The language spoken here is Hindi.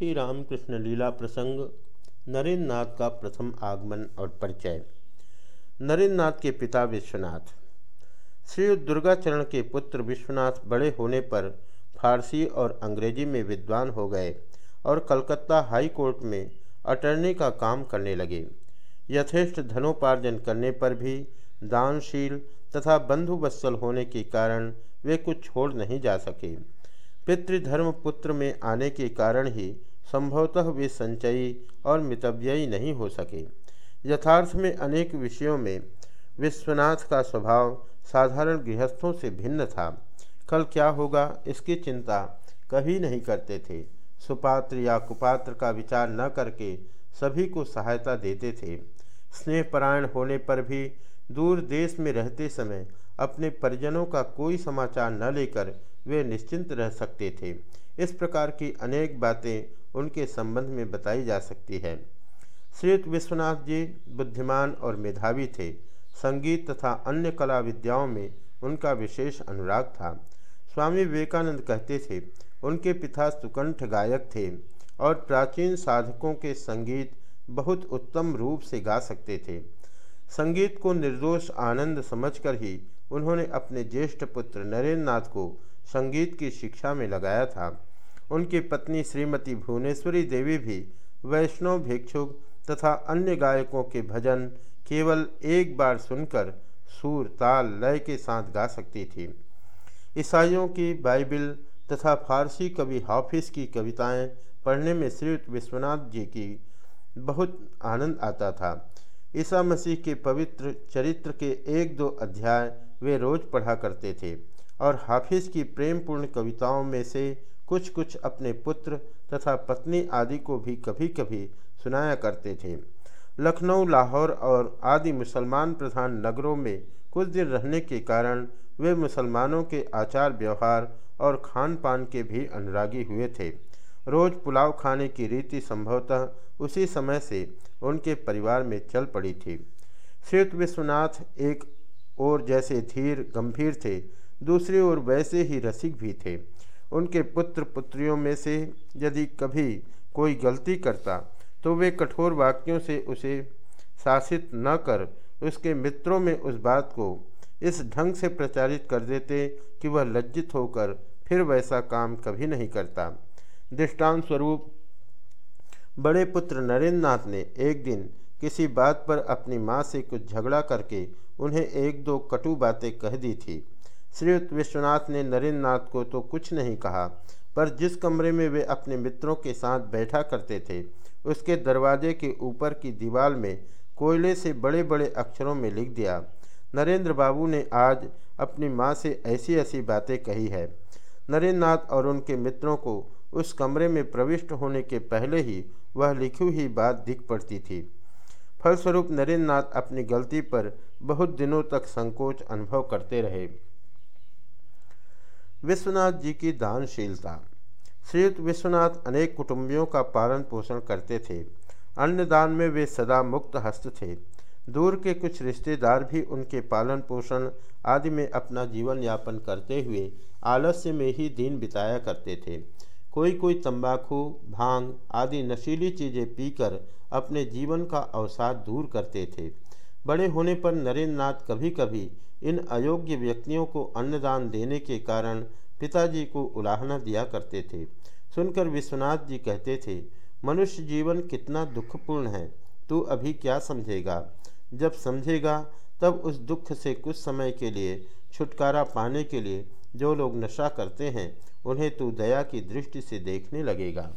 श्री रामकृष्ण लीला प्रसंग नरेंद्र नाथ का प्रथम आगमन और परिचय। नरेंद्र नाथ के पिता विश्वनाथ। श्री दुर्गाचरण के पुत्र विश्वनाथ बड़े होने पर फारसी और अंग्रेज़ी में विद्वान हो गए और कलकत्ता हाई कोर्ट में अटर्नी का काम करने लगे। यथेष्ट धनोपार्जन करने पर भी दानशील तथा बंधुवत्सल होने के कारण वे कुछ छोड़ नहीं जा सके। पितृधर्म पुत्र में आने के कारण ही संभवतः वे संचयी और मितव्ययी नहीं हो सके। यथार्थ में अनेक विषयों में विश्वनाथ का स्वभाव साधारण गृहस्थों से भिन्न था। कल क्या होगा, इसकी चिंता कभी नहीं करते थे। सुपात्र या कुपात्र का विचार न करके सभी को सहायता देते थे। स्नेहपरायण होने पर भी दूर देश में रहते समय अपने परिजनों का कोई समाचार न लेकर वे निश्चिंत रह सकते थे। इस प्रकार की अनेक बातें उनके संबंध में बताई जा सकती है। श्रीयुक्त विश्वनाथ जी बुद्धिमान और मेधावी थे। संगीत तथा अन्य कला विद्याओं में उनका विशेष अनुराग था। स्वामी विवेकानंद कहते थे, उनके पिता सुकंठ गायक थे और प्राचीन साधकों के संगीत बहुत उत्तम रूप से गा सकते थे। संगीत को निर्दोष आनंद समझकर ही उन्होंने अपने ज्येष्ठ पुत्र नरेंद्र नाथ को संगीत की शिक्षा में लगाया था। उनकी पत्नी श्रीमती भुवनेश्वरी देवी भी वैष्णव भिक्षुक तथा अन्य गायकों के भजन केवल एक बार सुनकर सुर ताल लय के साथ गा सकती थी। ईसाइयों की बाइबिल तथा फारसी कवि हाफिज की कविताएँ पढ़ने में श्री विश्वनाथ जी की बहुत आनंद आता था। ईसा मसीह के पवित्र चरित्र के एक दो अध्याय वे रोज पढ़ा करते थे और हाफिज की प्रेमपूर्ण कविताओं में से कुछ कुछ अपने पुत्र तथा पत्नी आदि को भी कभी कभी सुनाया करते थे। लखनऊ, लाहौर और आदि मुसलमान प्रधान नगरों में कुछ दिन रहने के कारण वे मुसलमानों के आचार व्यवहार और खान पान के भी अनुरागी हुए थे। रोज पुलाव खाने की रीति संभवतः उसी समय से उनके परिवार में चल पड़ी थी। श्रीयुक्त विश्वनाथ एक और जैसे धीर, गंभीर थे, दूसरी ओर वैसे ही रसिक भी थे। उनके पुत्र पुत्रियों में से यदि कभी कोई गलती करता तो वे कठोर वाक्यों से उसे शासित न कर उसके मित्रों में उस बात को इस ढंग से प्रचारित कर देते कि वह लज्जित होकर फिर वैसा काम कभी नहीं करता। दृष्टांत स्वरूप, बड़े पुत्र नरेंद्र नाथ ने एक दिन किसी बात पर अपनी माँ से कुछ झगड़ा करके उन्हें एक दो कटु बातें कह दी थी। श्रीयुक्त विश्वनाथ ने नरेंद्र नाथ को तो कुछ नहीं कहा, पर जिस कमरे में वे अपने मित्रों के साथ बैठा करते थे, उसके दरवाजे के ऊपर की दीवार में कोयले से बड़े बड़े अक्षरों में लिख दिया, नरेंद्र बाबू ने आज अपनी माँ से ऐसी ऐसी बातें कही है। नरेंद्र नाथ और उनके मित्रों को उस कमरे में प्रविष्ट होने के पहले ही वह लिखी हुई बात दिख पड़ती थी। फलस्वरूप नरेंद्र नाथ अपनी गलती पर बहुत दिनों तक संकोच अनुभव करते रहे। विश्वनाथ जी की दानशीलता। श्रीयुक्त विश्वनाथ अनेक कुटुंबियों का पालन पोषण करते थे। अन्य दान में वे सदा मुक्त हस्त थे। दूर के कुछ रिश्तेदार भी उनके पालन पोषण आदि में अपना जीवन यापन करते हुए आलस्य में ही दिन बिताया करते थे। कोई कोई तंबाकू, भाँग आदि नशीली चीज़ें पीकर अपने जीवन का अवसाद दूर करते थे। बड़े होने पर नरेंद्र नाथ कभी कभी इन अयोग्य व्यक्तियों को अन्नदान देने के कारण पिताजी को उलाहना दिया करते थे। सुनकर विश्वनाथ जी कहते थे, मनुष्य जीवन कितना दुखपूर्ण है, तू अभी क्या समझेगा? जब समझेगा, तब उस दुख से कुछ समय के लिए, छुटकारा पाने के लिए जो लोग नशा करते हैं, उन्हें तू दया की दृष्टि से देखने लगेगा।